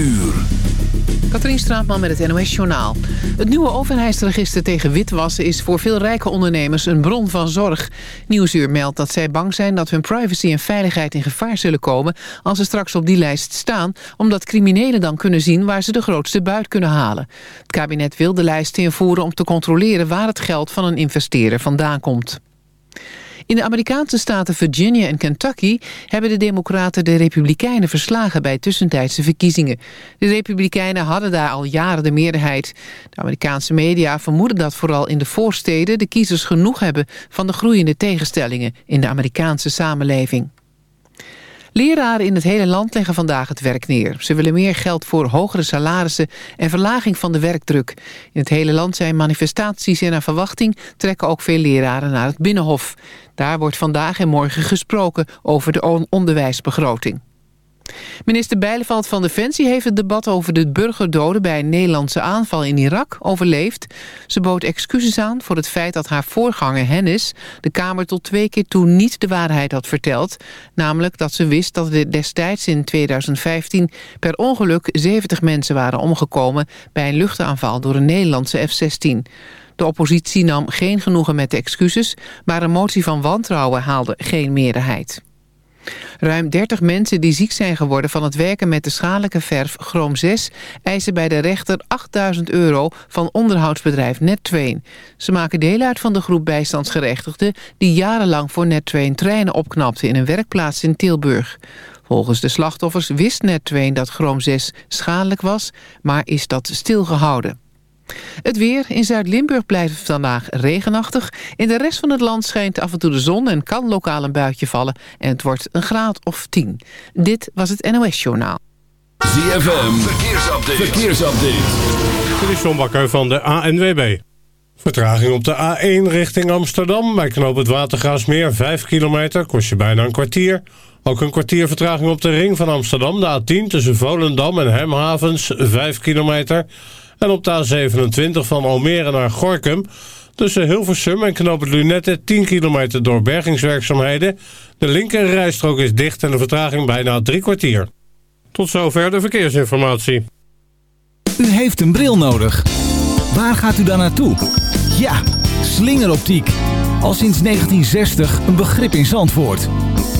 uur. Katrien Straatman met het NOS-journaal. Het nieuwe overheidsregister tegen witwassen is voor veel rijke ondernemers een bron van zorg. Nieuwsuur meldt dat zij bang zijn dat hun privacy en veiligheid in gevaar zullen komen... als ze straks op die lijst staan, omdat criminelen dan kunnen zien waar ze de grootste buit kunnen halen. Het kabinet wil de lijst invoeren om te controleren waar het geld van een investeerder vandaan komt. In de Amerikaanse staten Virginia en Kentucky hebben de democraten de republikeinen verslagen bij tussentijdse verkiezingen. De republikeinen hadden daar al jaren de meerderheid. De Amerikaanse media vermoeden dat vooral in de voorsteden de kiezers genoeg hebben van de groeiende tegenstellingen in de Amerikaanse samenleving. Leraren in het hele land leggen vandaag het werk neer. Ze willen meer geld voor hogere salarissen en verlaging van de werkdruk. In het hele land zijn manifestaties en naar verwachting trekken ook veel leraren naar het Binnenhof. Daar wordt vandaag en morgen gesproken over de onderwijsbegroting. Minister Bijleveld van Defensie heeft het debat over de burgerdoden... bij een Nederlandse aanval in Irak overleefd. Ze bood excuses aan voor het feit dat haar voorganger Hennis... de Kamer tot twee keer toe niet de waarheid had verteld. Namelijk dat ze wist dat er destijds in 2015... per ongeluk 70 mensen waren omgekomen... bij een luchtaanval door een Nederlandse F-16. De oppositie nam geen genoegen met de excuses... maar een motie van wantrouwen haalde geen meerderheid. Ruim 30 mensen die ziek zijn geworden van het werken met de schadelijke verf Chroom 6... eisen bij de rechter 8000 euro van onderhoudsbedrijf Net2. Ze maken deel uit van de groep bijstandsgerechtigden... die jarenlang voor Net2 treinen opknapte in een werkplaats in Tilburg. Volgens de slachtoffers wist Net2 dat Chroom 6 schadelijk was, maar is dat stilgehouden. Het weer. In Zuid-Limburg blijft het vandaag regenachtig. In de rest van het land schijnt af en toe de zon en kan lokaal een buitje vallen. En het wordt een graad of 10. Dit was het NOS Journaal. ZFM. Verkeersupdate. Verkeersupdate. Dit is John Bakker van de ANWB. Vertraging op de A1 richting Amsterdam. Bij knoop het Watergraasmeer 5 kilometer. Kost je bijna een kwartier. Ook een kwartier vertraging op de ring van Amsterdam. De A10 tussen Volendam en Hemhavens 5 kilometer. En op de A27 van Almere naar Gorkum... tussen Hilversum en Knoop het Lunette 10 kilometer door bergingswerkzaamheden. De linker rijstrook is dicht en de vertraging bijna drie kwartier. Tot zover de verkeersinformatie. U heeft een bril nodig. Waar gaat u dan naartoe? Ja, slingeroptiek. Al sinds 1960 een begrip in Zandvoort.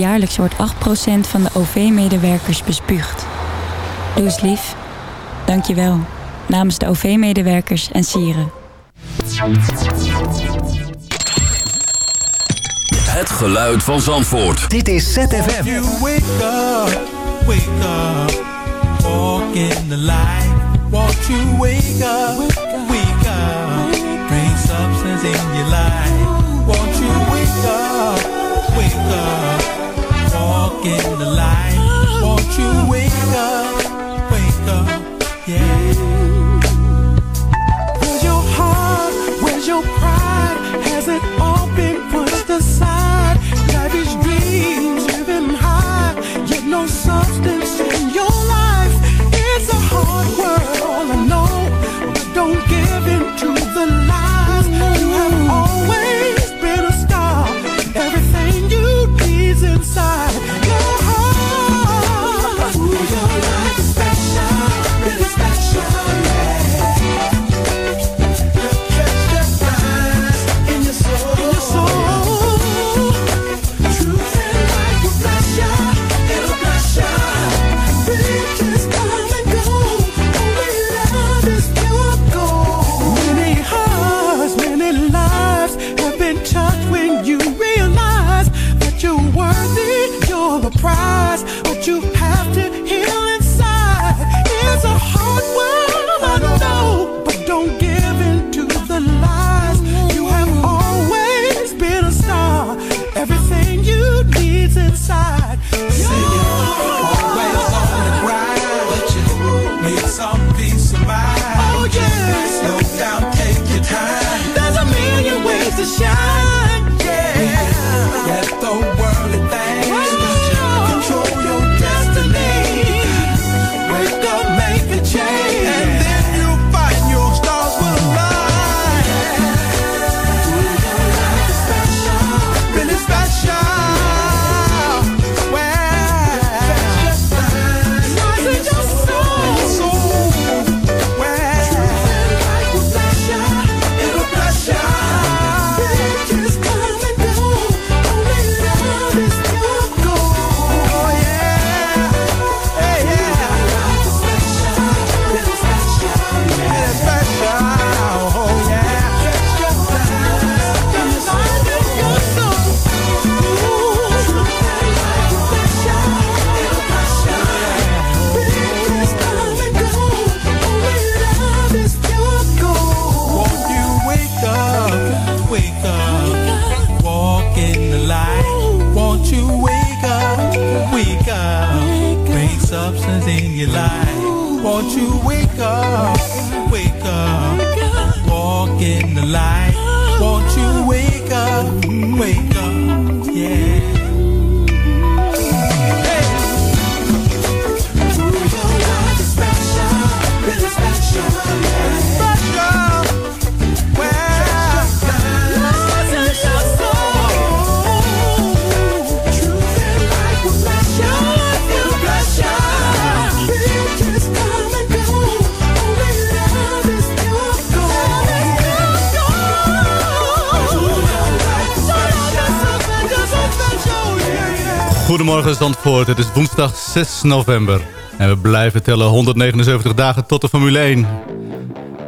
Jaarlijks wordt 8% van de OV-medewerkers bespuugd. Doe eens lief. Dank je wel. Namens de OV-medewerkers en sieren. Het geluid van Zandvoort. Dit is ZFM. You wake up, wake up, walk in the light. Won't you wake up, wake up, bring substance in your life. Won't you wake up, wake up, walk in the light. Won't you wake up, wake up, yeah. Where's your heart? Where's your pride? Has it all Goedemorgen Zandvoort, het is woensdag 6 november. En we blijven tellen 179 dagen tot de Formule 1.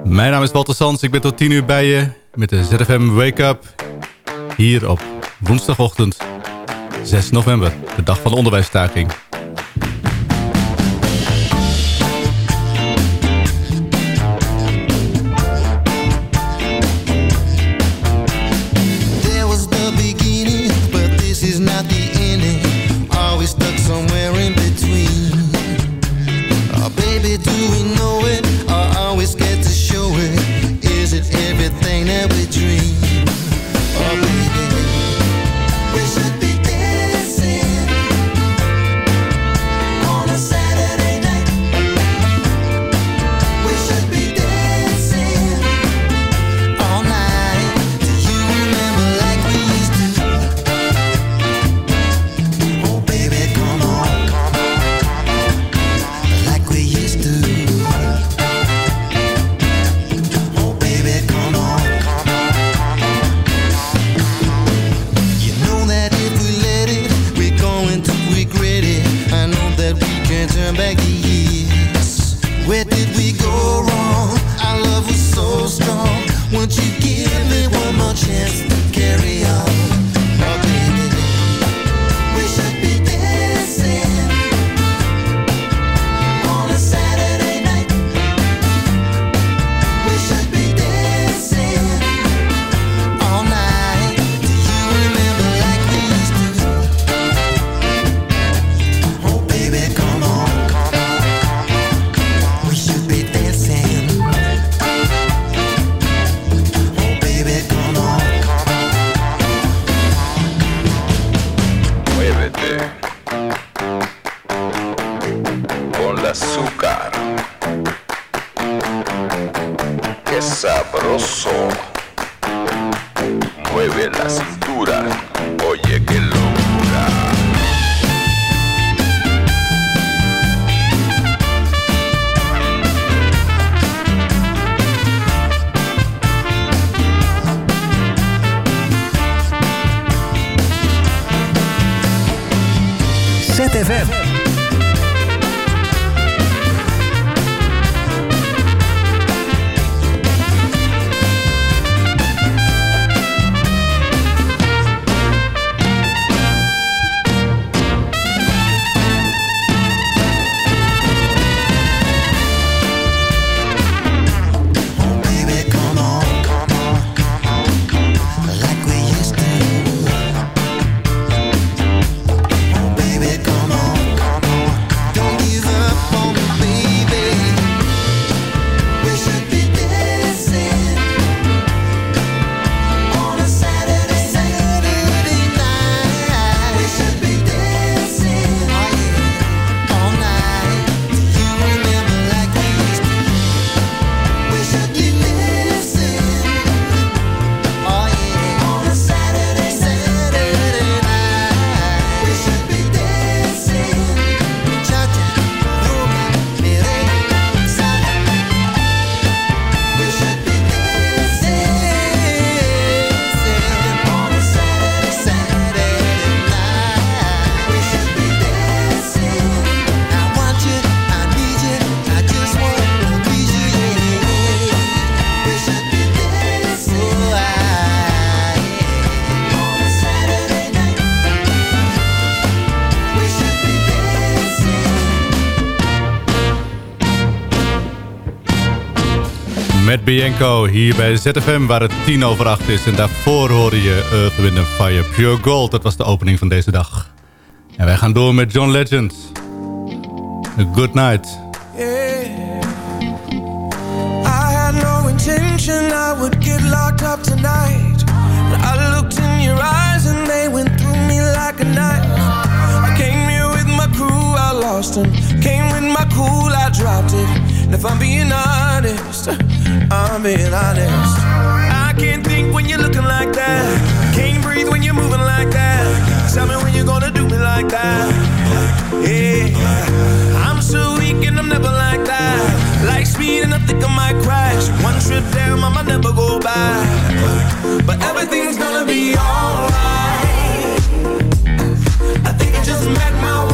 Mijn naam is Walter Sands, ik ben tot 10 uur bij je met de ZFM Wake Up. Hier op woensdagochtend 6 november, de dag van de onderwijsstaking. Bianco hier bij ZFM waar het tien over acht is. En daarvoor hoorde je Earth, Wind Fire Pure Gold. Dat was de opening van deze dag. En wij gaan door met John Legend. Good night. I had no intention I would get locked up tonight. But I looked in your eyes and they went through me like a knife. I came here with my crew, I lost them. Came with my cool, I dropped it. If I'm being honest... I'm being honest. I can't think when you're looking like that. Can't breathe when you're moving like that. Tell me when you're gonna do me like that. Yeah, I'm so weak and I'm never like that. Like speed and I think I might crash. One trip down, I might never go back. But everything's gonna be alright. I think it just Uh,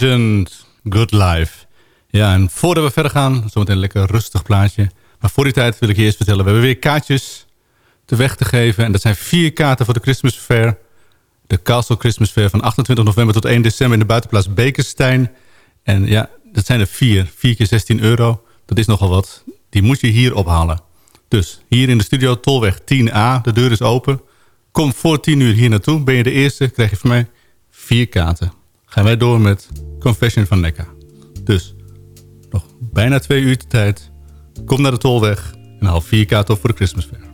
Legend. Good Life. Ja, en voordat we verder gaan, zometeen een lekker rustig plaatje. Maar voor die tijd wil ik je eerst vertellen... we hebben weer kaartjes te weg te geven. En dat zijn vier kaarten voor de Christmas Fair. De Castle Christmas Fair van 28 november tot 1 december... in de buitenplaats Bekenstein. En ja, dat zijn er vier. Vier keer 16 euro. Dat is nogal wat. Die moet je hier ophalen. Dus hier in de studio Tolweg 10A. De deur is open. Kom voor 10 uur hier naartoe. Ben je de eerste, krijg je van mij vier kaarten. Gaan wij door met Confession van Nekka. Dus nog bijna twee uur de tijd. Kom naar de Tolweg en haal vier kaarten op voor de Christmas Fair.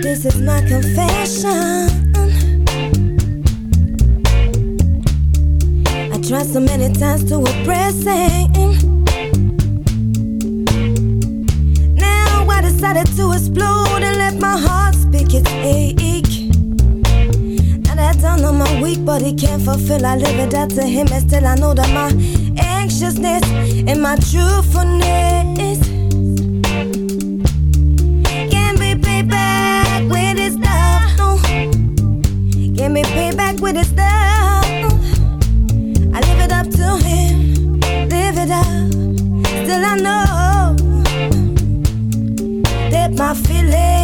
This is my confession. I tried so many times to oppress him. Decided to explode and let my heart speak its ache. Now that I know my weak body can't fulfill, I live it up to him, and still I know that my anxiousness and my truthfulness can be paid back with his love. No. Can be with his love. I live it up to him, live it up. Still I know my feelings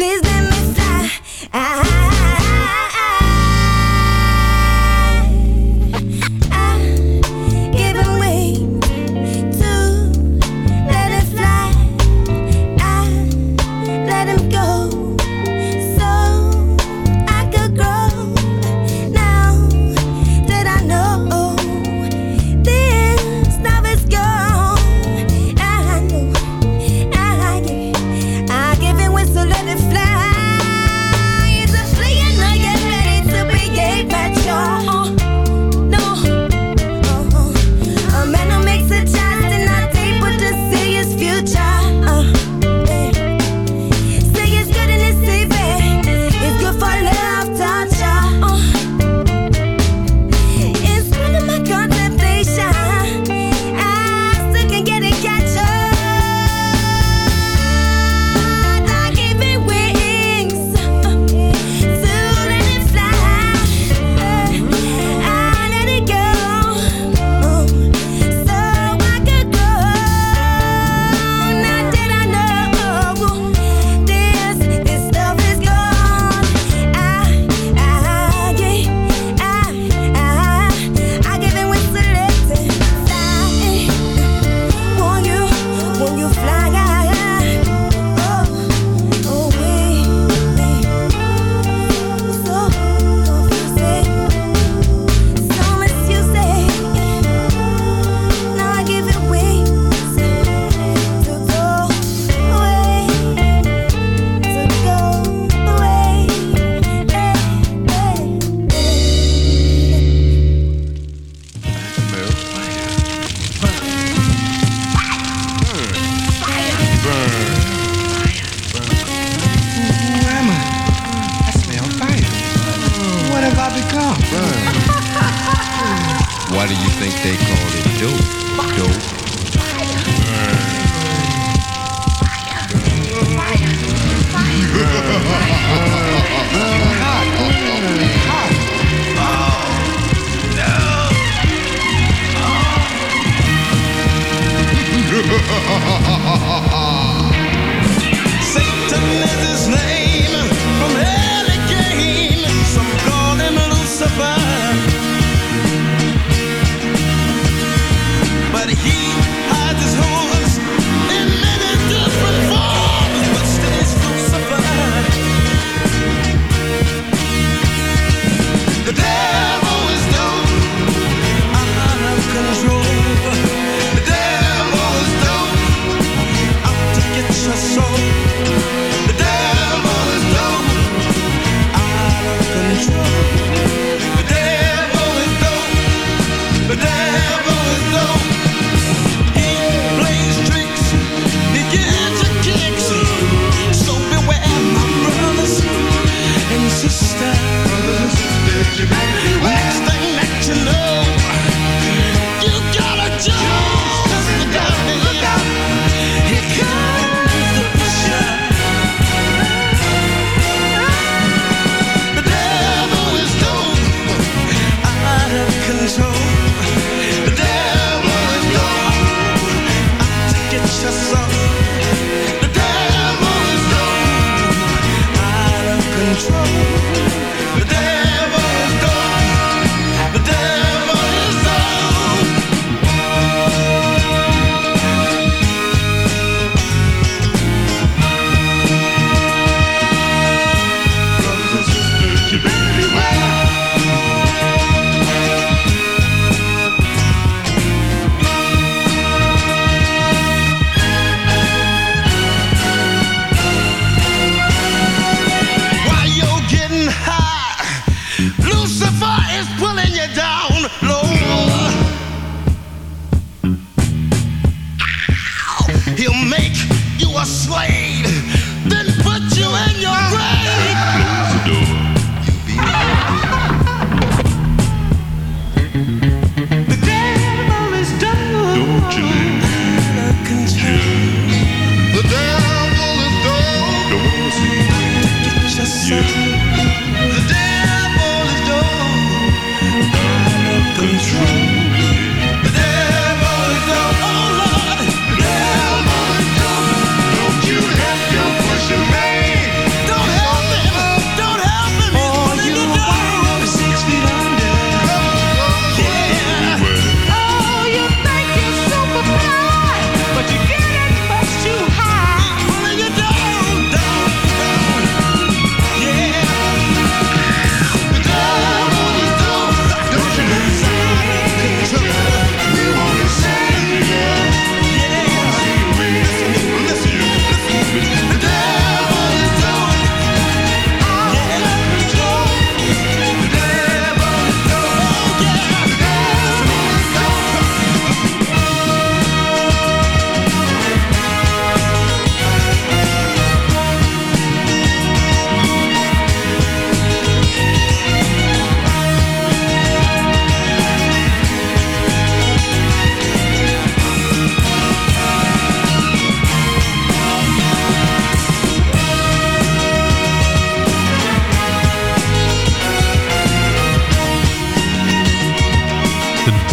please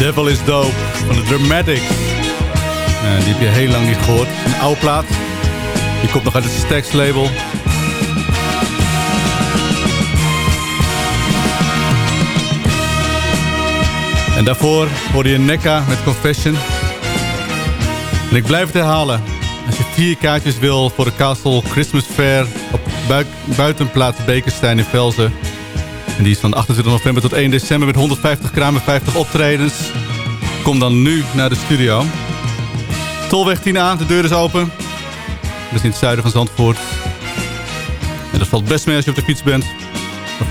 Devil is Dope van de Dramatics. Eh, die heb je heel lang niet gehoord. Een oude plaat. Die komt nog uit het Stax label. En daarvoor hoorde je Nekka met Confession. En ik blijf het herhalen. Als je vier kaartjes wil voor de Castle Christmas Fair... op bui buitenplaats Bekenstein in Velzen... En die is van 28 november tot 1 december met 150 kramen, 50 optredens. Kom dan nu naar de studio. Tolweg 10A, de deur is open. Dat is in het zuiden van Zandvoort. En dat valt best mee als je op de fiets bent.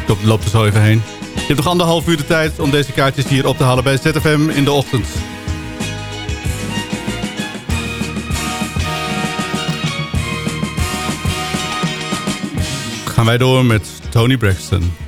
Of je loopt er zo even heen. Je hebt nog anderhalf uur de tijd om deze kaartjes hier op te halen bij ZFM in de ochtend. Gaan wij door met Tony Braxton.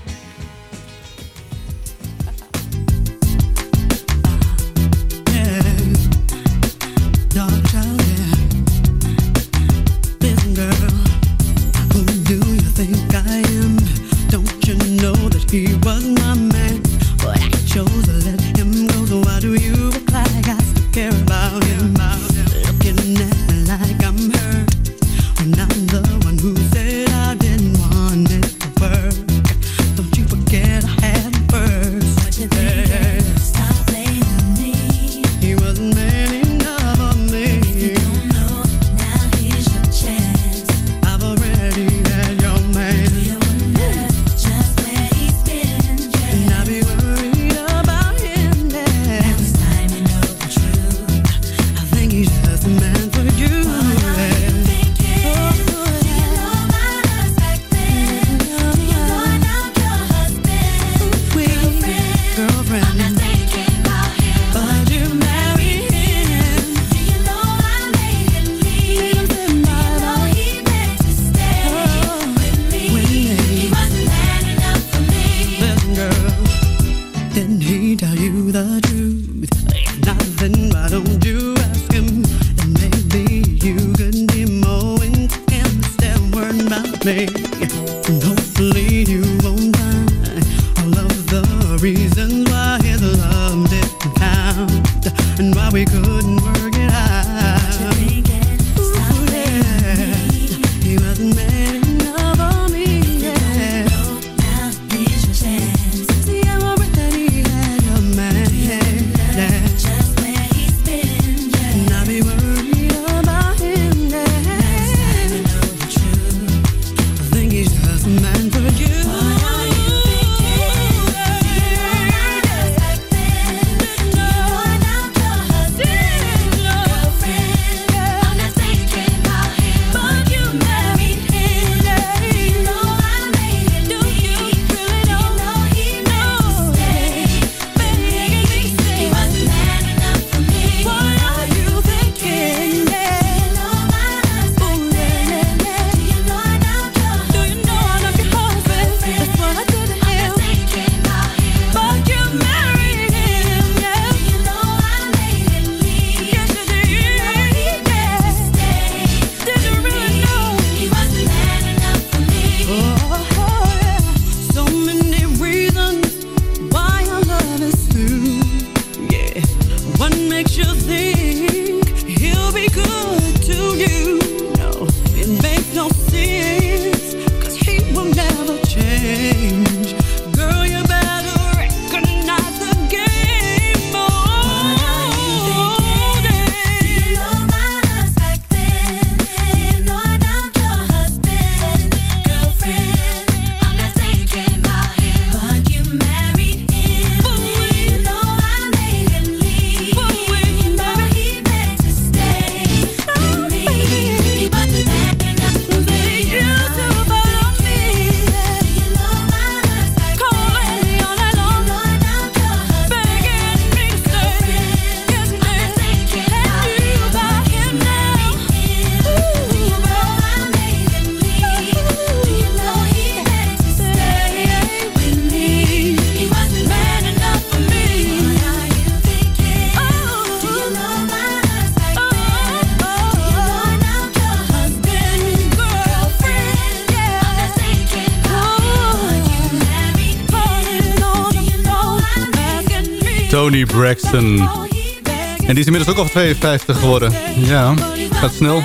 En die is inmiddels ook al 52 geworden. Ja, gaat snel.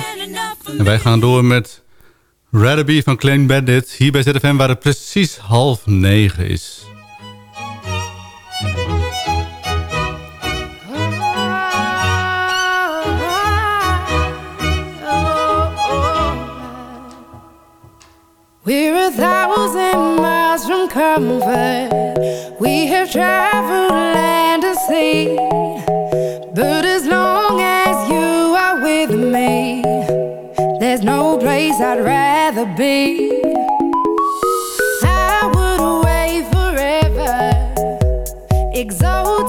En wij gaan door met Ratherby van Clean Bandit. Hier bij ZFM waar het precies half negen is. We're a thousand miles from comfort. We have traveled. But as long as you are with me, there's no place I'd rather be. I would away forever, exalted.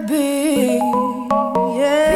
Be. Yeah.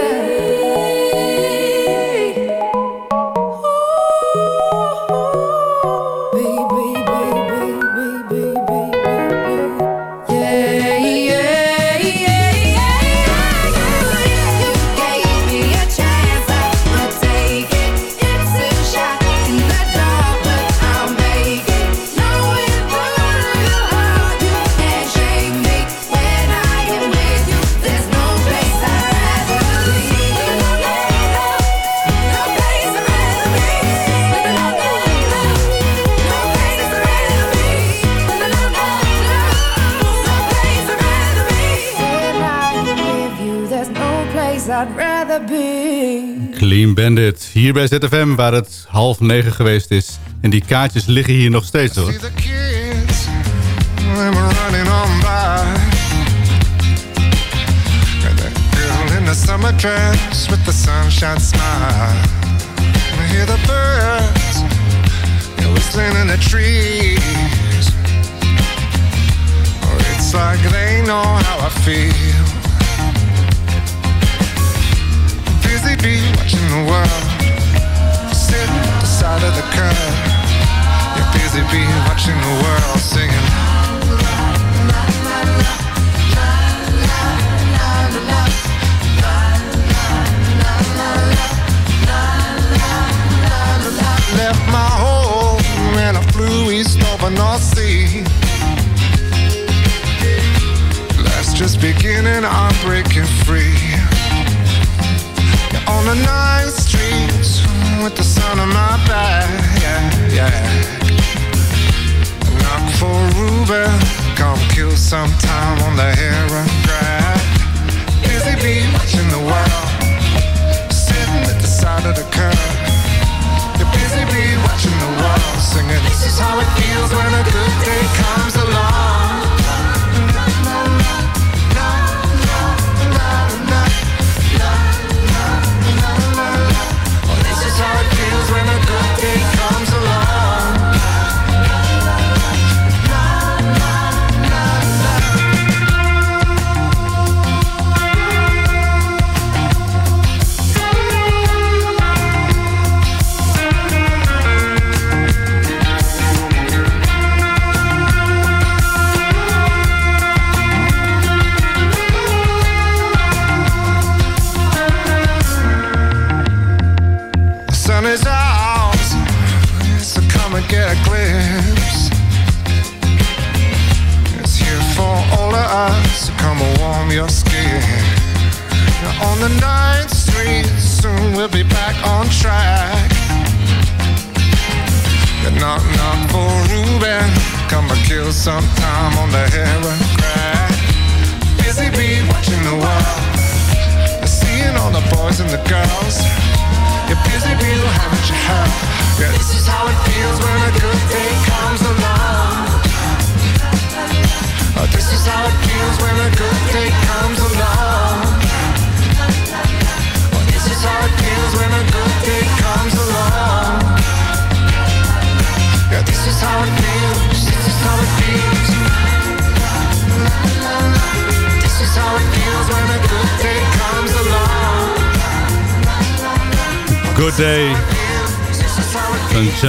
Hier bij ZFM waar het half negen geweest is. En die kaartjes liggen hier nog steeds hoor. And summer dress with the sunshine smile. I hear the birds they're whistling in the trees. Oh, it's like they know how I feel. Busy bee watching the world side of the curb. You're busy bee watching the world singing. Left my home and I flew east over North Sea. Life's just beginning, I'm breaking free. You're on the ninth streets with the sun on my back. Yeah, yeah. Knock for Ruben, come kill some time on the heron. Busy bee watching the world, sitting at the side of the curb. You're busy bee watching the world, singing. This is how it feels when a good day comes along.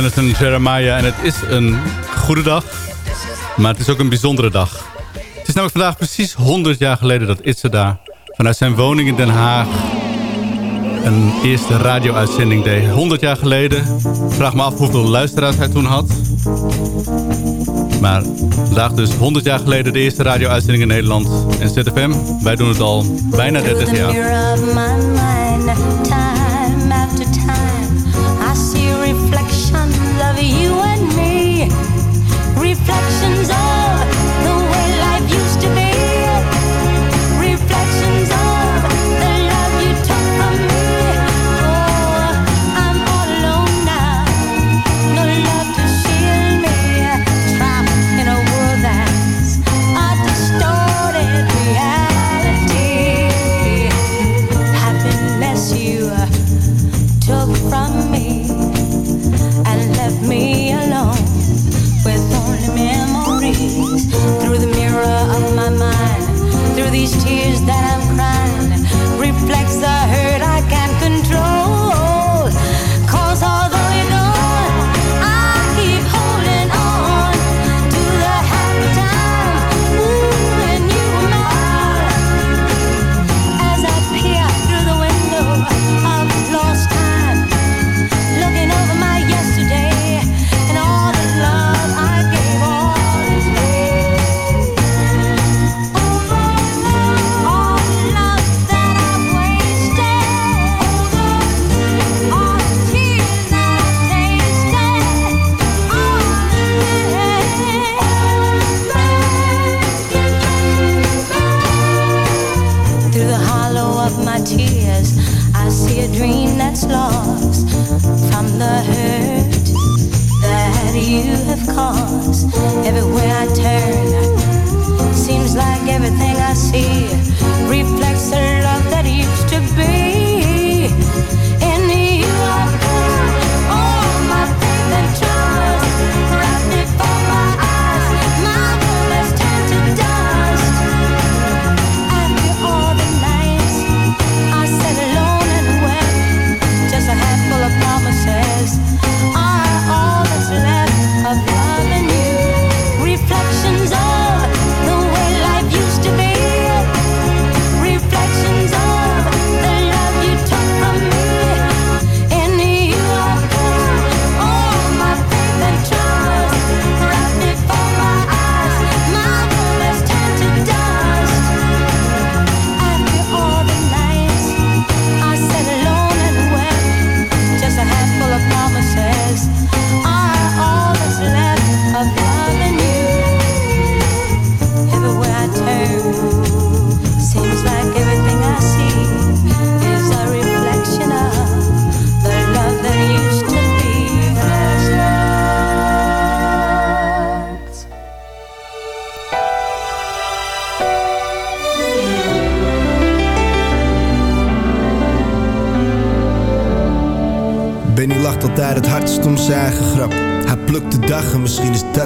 Jonathan Jeremiah. En het is een goede dag, maar het is ook een bijzondere dag. Het is namelijk vandaag precies 100 jaar geleden dat Itzada vanuit zijn woning in Den Haag een eerste radio-uitzending deed. 100 jaar geleden. Vraag me af hoeveel luisteraars hij toen had. Maar vandaag dus 100 jaar geleden de eerste radio-uitzending in Nederland. En ZFM, wij doen het al bijna 30 the jaar.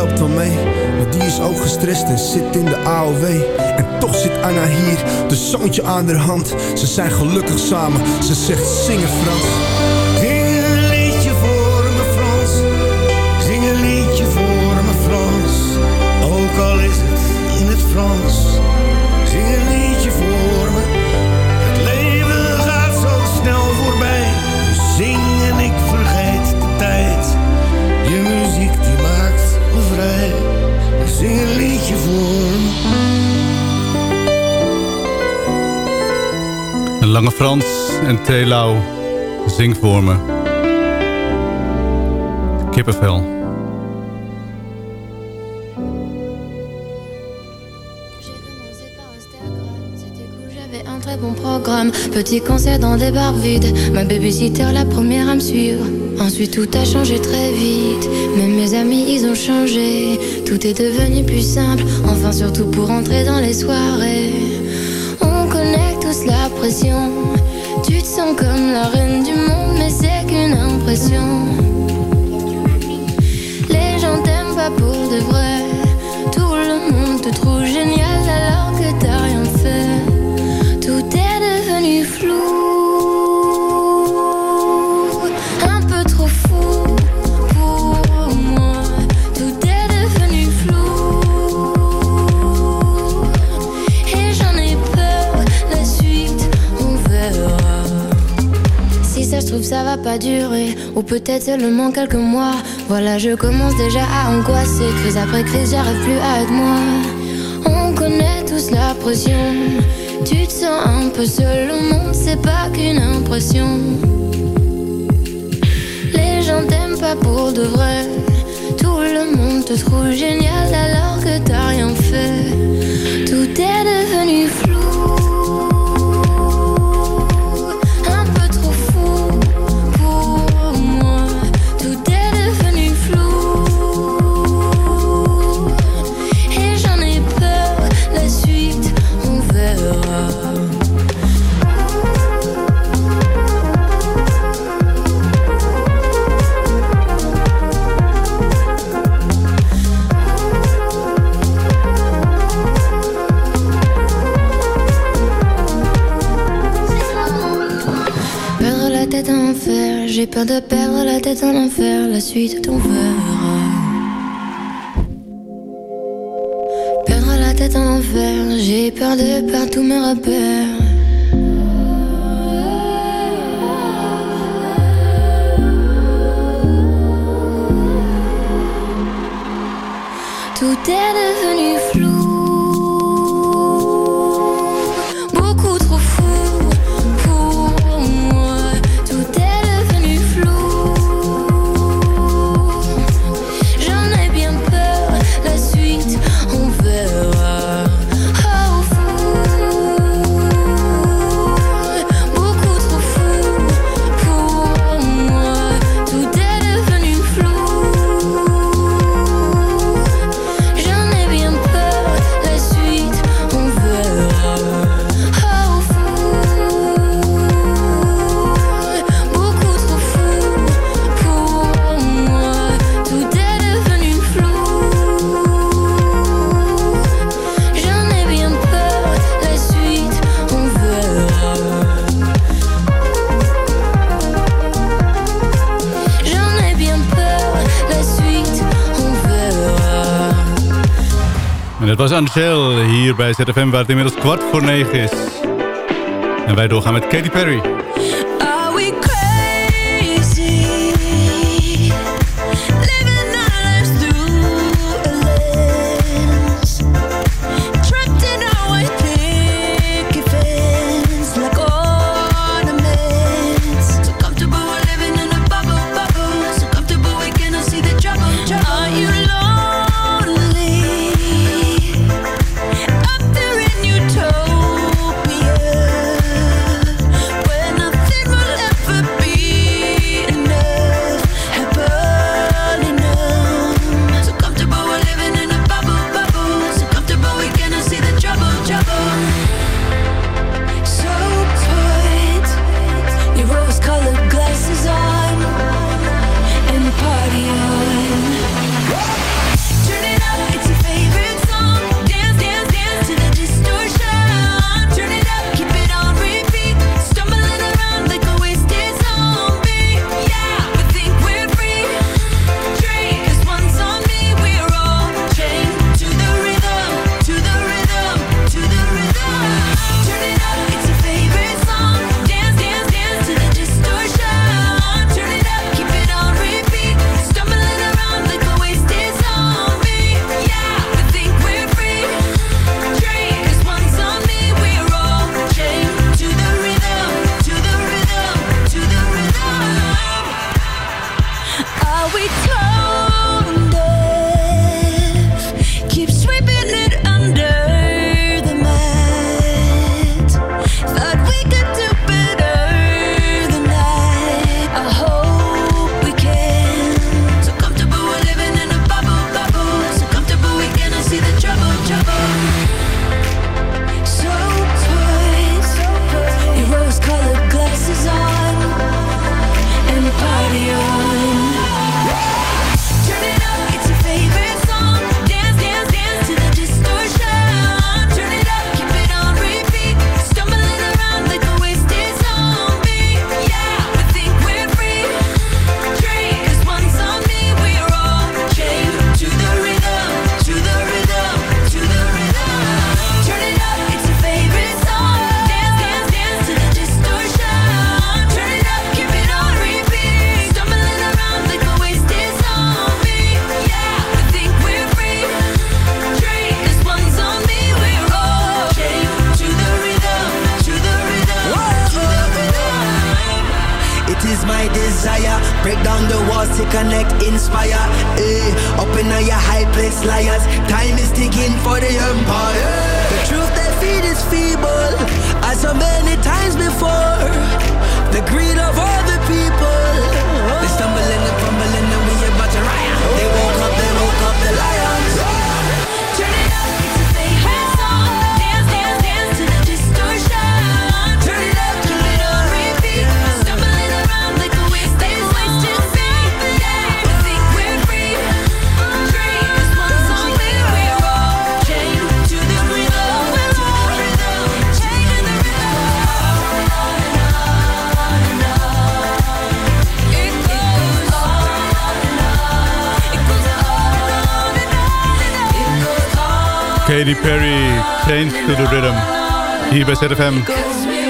Helpt wel mee, maar die is ook gestrest en zit in de AOW. En toch zit Anna hier, de zoontje aan haar hand. Ze zijn gelukkig samen, ze zegt zingen Frans. Zing een liedje voor me Frans. Zing een liedje voor me Frans. Ook al is het in het Frans. Lange Frans en Telau, zing voor me. Kippenvel. Bon programme, petit concert dans des bars vides. Ma babysitter, la première à me suivre. Ensuite, tout a changé très vite. Même mes amis, ils ont changé. Tout est devenu plus simple. Enfin, surtout pour entrer dans les soirées. Tu te sens comme la reine du monde, mais c'est qu'une impression. Les gens t'aiment pas pour de vrai. Tout le monde te trouve génial pas. Ou peut-être seulement quelques mois. Voilà, je commence déjà à angoisser. Crise après crise, j'arrive plus à être moi. On connaît tous la pression. Tu te sens un peu seul au monde, c'est pas qu'une impression. Les gens t'aiment pas pour de vrai. Tout le monde te trouve génial alors que t'as rien fait. Tout est devenu flou. peur de perdre la tête en enfer, la suite on verra. Perdre la tête en enfer, j'ai peur de perdre tous mes repères. Michel hier bij ZFM, waar het inmiddels kwart voor negen is. En wij doorgaan met Katy Perry.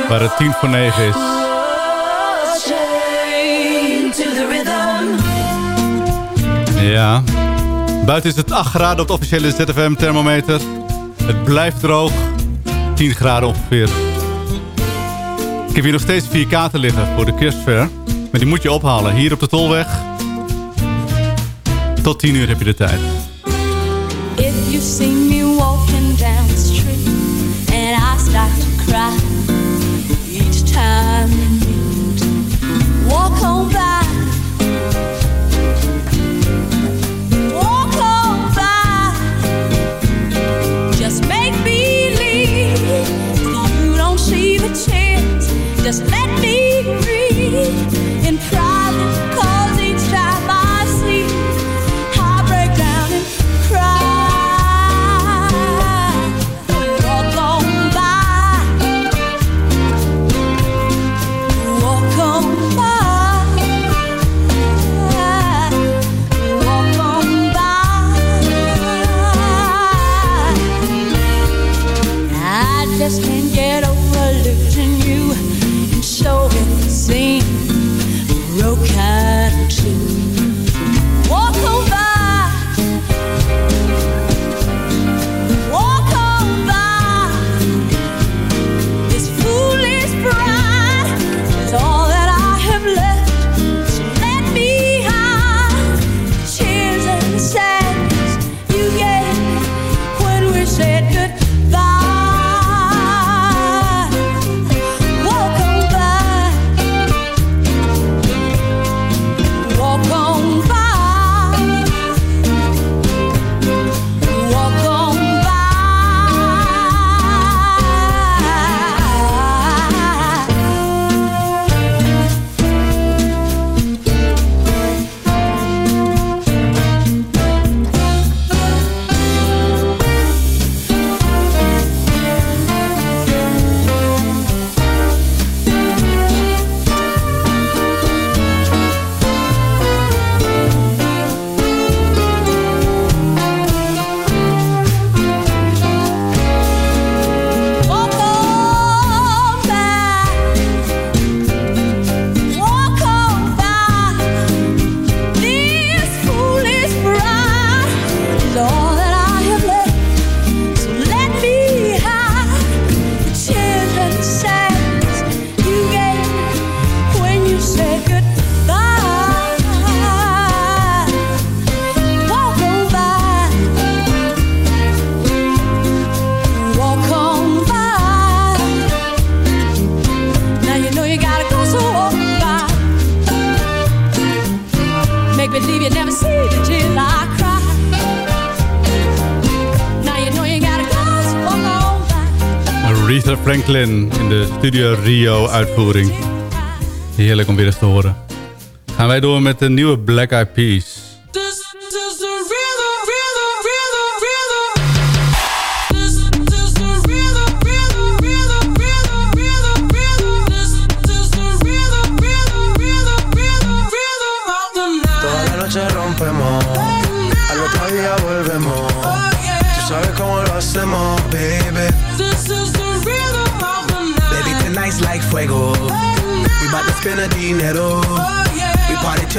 Waar het 10 voor 9 is. Ja, buiten is het 8 graden op de officiële ZFM thermometer. Het blijft droog, 10 graden ongeveer. Ik heb hier nog steeds vier kaarten liggen voor de kerstver. Maar die moet je ophalen, hier op de Tolweg. Tot 10 uur heb je de tijd. If In de Studio Rio uitvoering. Heerlijk om weer eens te horen. Gaan wij door met de nieuwe Black Eyed Peas.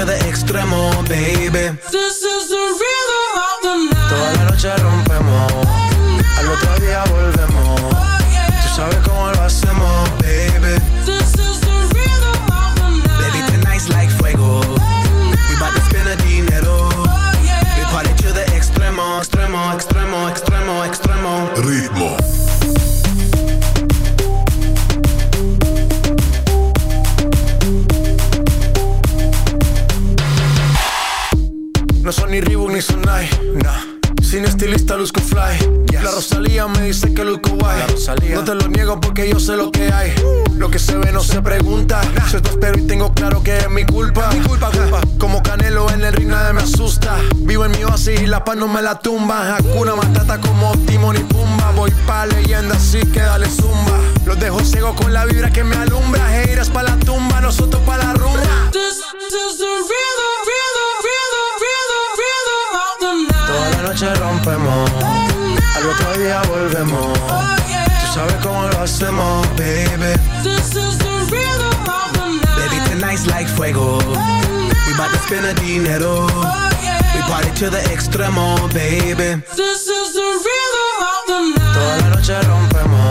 The extremo, baby. Porque yo sé lo que hay. Lo que se ve no se pregunta. Soy tu espero y tengo claro que es mi culpa. Mi culpa, culpa. Como Canelo en el ring nadie me asusta. Vivo en mi oasis y la paz no me la tumba. Hakuna Matata como Timon y Pumba. Voy pa' leyenda así que dale zumba. Los dejo ciego con la vibra que me alumbra. Heiras pa' la tumba, nosotros pa' la rumba. Toda la noche rompemos, Al otro día volvemos. Sabes cómo lo hacemos, baby. This is the rhythm of the night. Baby, tonight's like fuego. We bout to spend the dinero. Oh, we party to the extremo, baby. This is the rhythm of the night. Toda la noche rompemos.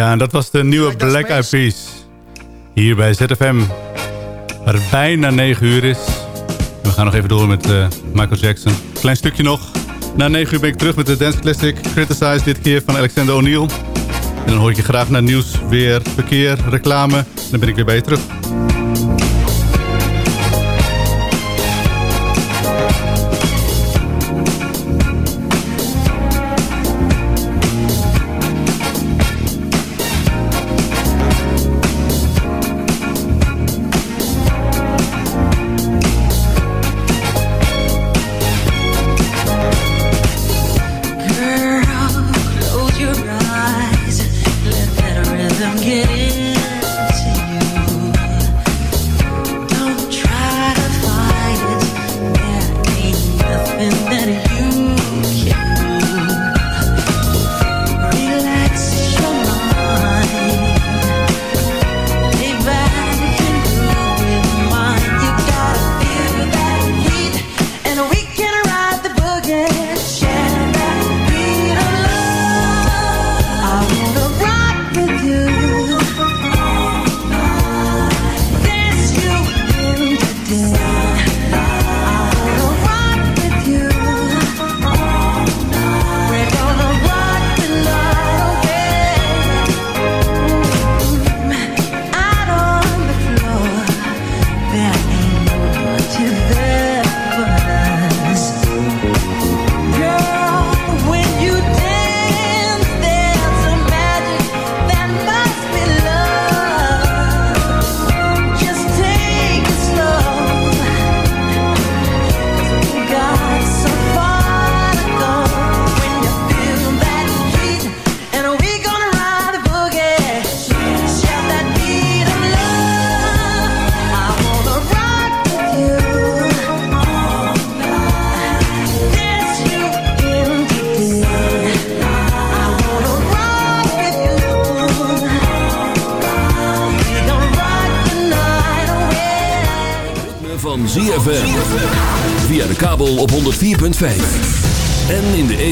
Ja, en dat was de nieuwe Black Eyed Peas. Hier bij ZFM. Waar het bijna 9 uur is. We gaan nog even door met eh, Michael Jackson. Klein stukje nog. Na 9 uur ben ik terug met de Dance Classic. Criticize dit keer van Alexander O'Neill. En dan hoor ik je graag naar nieuws, weer, verkeer, reclame. Dan ben ik weer bij je terug.